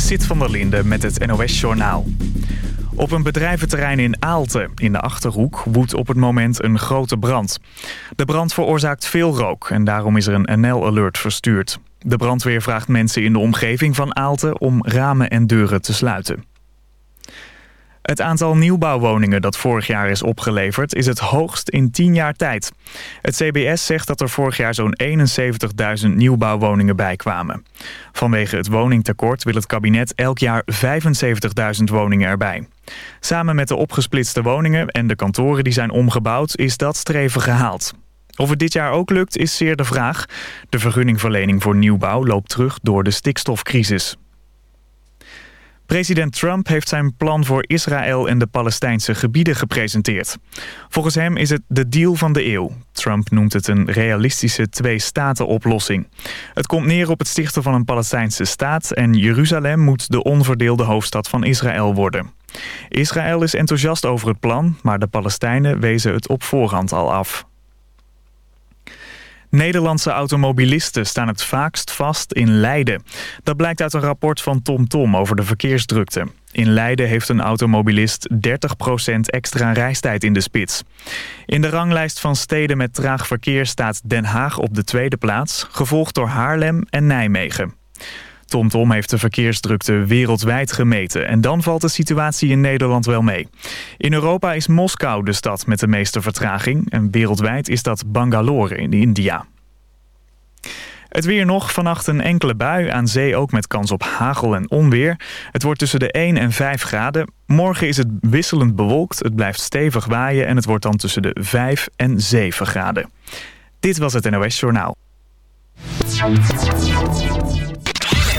Sit van der Linde met het NOS-journaal. Op een bedrijventerrein in Aalten, in de Achterhoek, woedt op het moment een grote brand. De brand veroorzaakt veel rook en daarom is er een NL-alert verstuurd. De brandweer vraagt mensen in de omgeving van Aalten om ramen en deuren te sluiten. Het aantal nieuwbouwwoningen dat vorig jaar is opgeleverd is het hoogst in 10 jaar tijd. Het CBS zegt dat er vorig jaar zo'n 71.000 nieuwbouwwoningen bijkwamen. Vanwege het woningtekort wil het kabinet elk jaar 75.000 woningen erbij. Samen met de opgesplitste woningen en de kantoren die zijn omgebouwd is dat streven gehaald. Of het dit jaar ook lukt is zeer de vraag. De vergunningverlening voor nieuwbouw loopt terug door de stikstofcrisis. President Trump heeft zijn plan voor Israël en de Palestijnse gebieden gepresenteerd. Volgens hem is het de deal van de eeuw. Trump noemt het een realistische twee-staten-oplossing. Het komt neer op het stichten van een Palestijnse staat... en Jeruzalem moet de onverdeelde hoofdstad van Israël worden. Israël is enthousiast over het plan, maar de Palestijnen wezen het op voorhand al af. Nederlandse automobilisten staan het vaakst vast in Leiden. Dat blijkt uit een rapport van TomTom Tom over de verkeersdrukte. In Leiden heeft een automobilist 30% extra reistijd in de spits. In de ranglijst van steden met traag verkeer staat Den Haag op de tweede plaats... gevolgd door Haarlem en Nijmegen. TomTom Tom heeft de verkeersdrukte wereldwijd gemeten en dan valt de situatie in Nederland wel mee. In Europa is Moskou de stad met de meeste vertraging en wereldwijd is dat Bangalore in India. Het weer nog, vannacht een enkele bui, aan zee ook met kans op hagel en onweer. Het wordt tussen de 1 en 5 graden. Morgen is het wisselend bewolkt, het blijft stevig waaien en het wordt dan tussen de 5 en 7 graden. Dit was het NOS Journaal.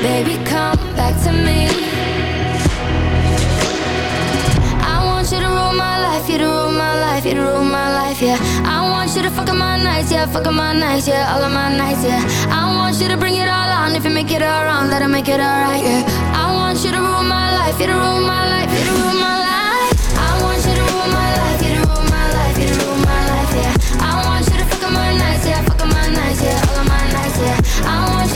Baby, come back to me. I want you to rule my life, you to rule my life, you to rule my life, yeah. I want you to my nights, yeah, my nights, yeah, all of my nights, yeah. I want you to bring it all on, if you make it all wrong, make it alright, yeah. I want you to rule my life, you to rule my life, you to rule my life.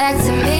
back to me.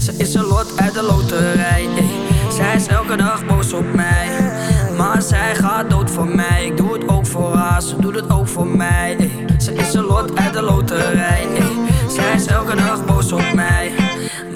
Ze is een lot uit de loterij ey. Zij is elke dag boos op mij Maar zij gaat dood voor mij Ik doe het ook voor haar, ze doet het ook voor mij ey. Ze is een lot uit de loterij ey. Zij is elke dag boos op mij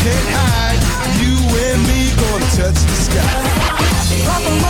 can't hide. You and me gonna touch the sky. Papa,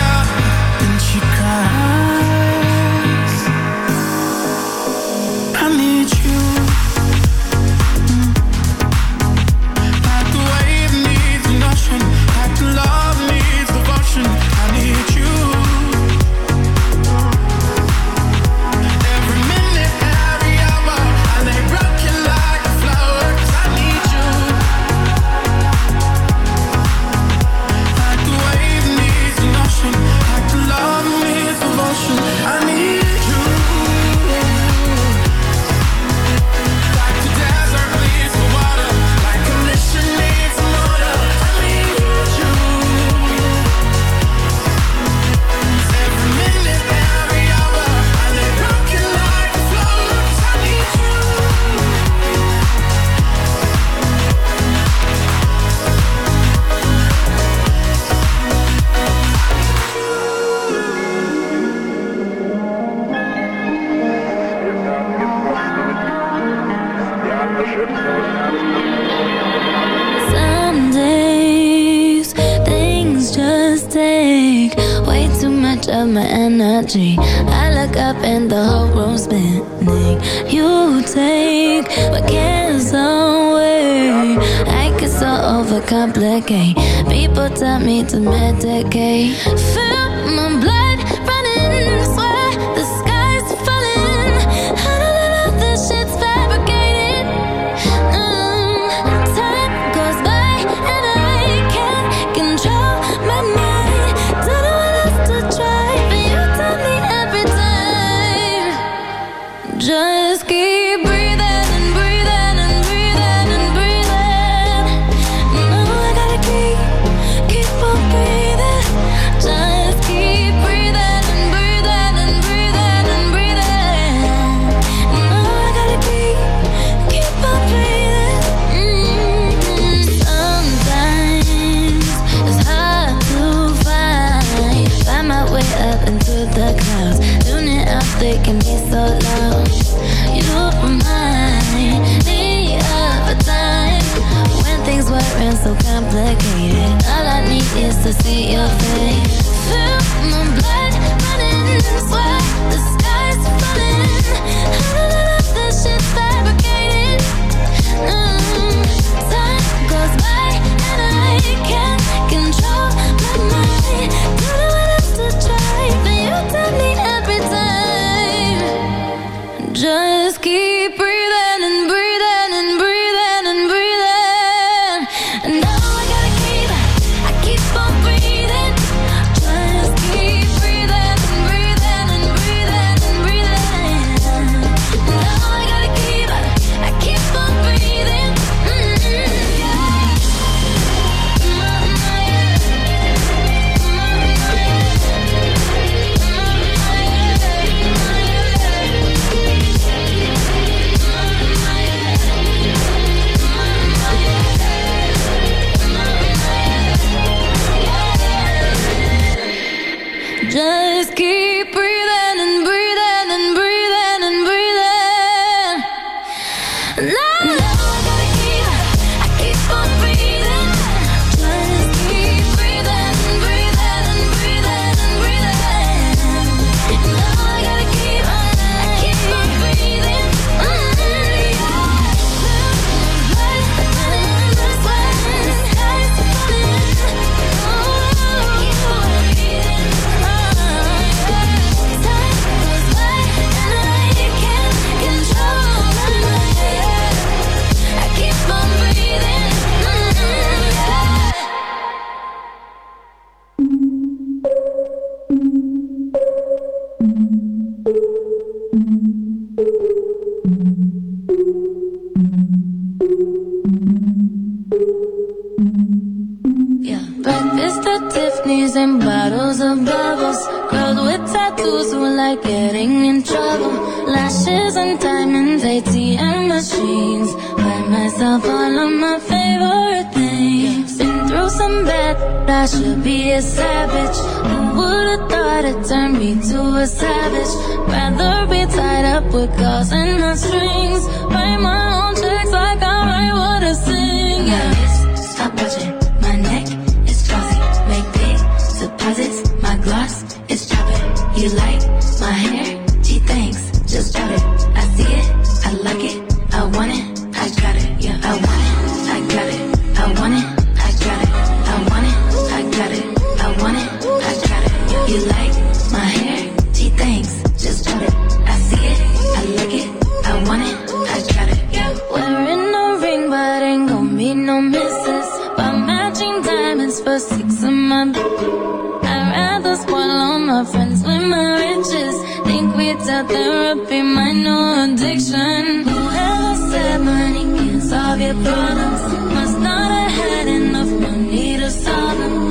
needs a therapy, my new addiction. Whoever said money can't solve your problems must not have had enough money to solve them.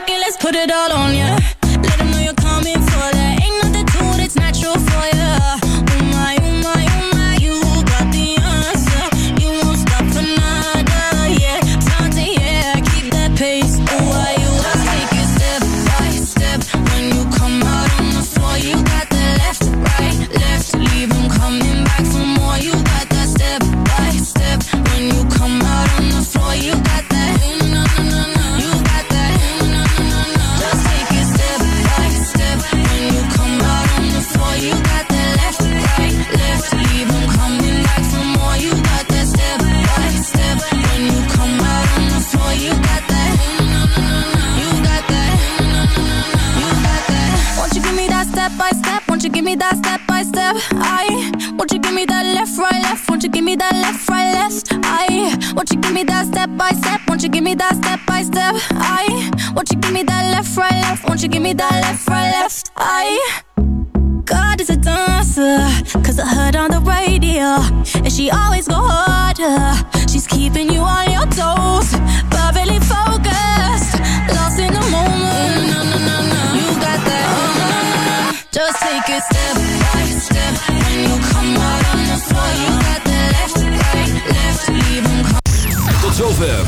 rocket, let's put it all on ya.